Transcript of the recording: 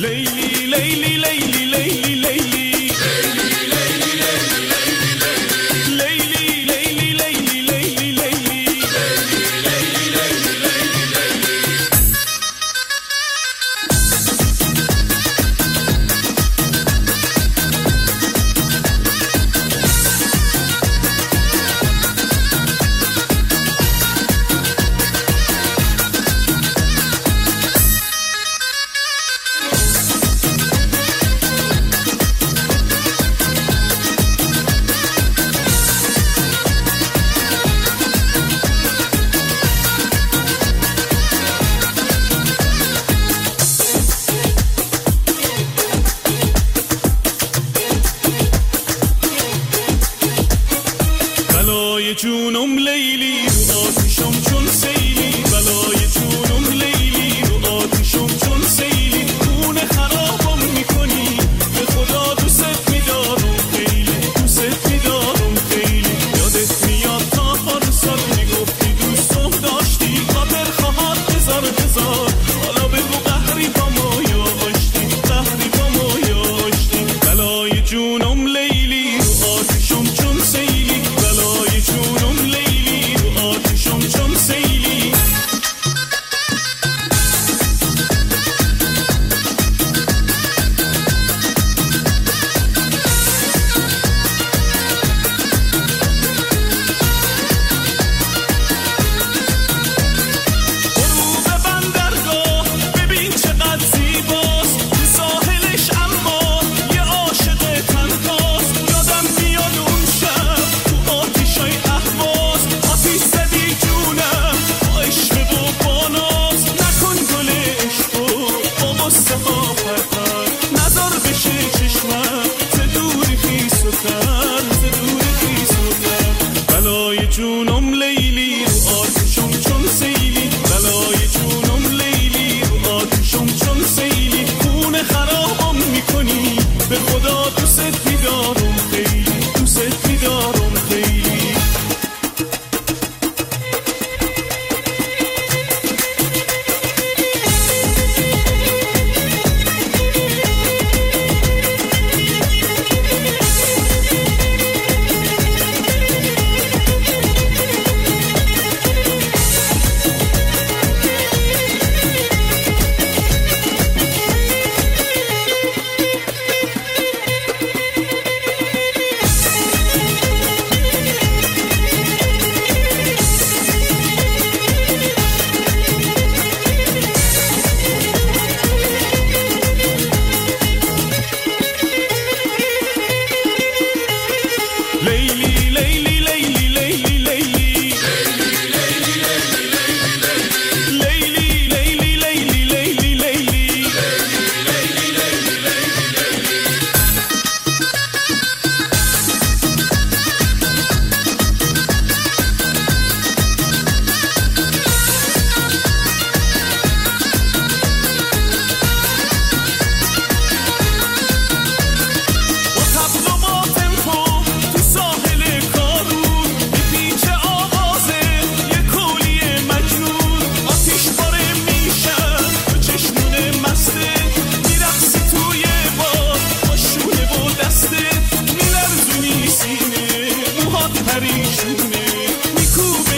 ليلي ليلي ليلي ليلي. بلای جونم لیلی آتیشم چون سیلی بلای جونم نظر و جون پریشونه میکوب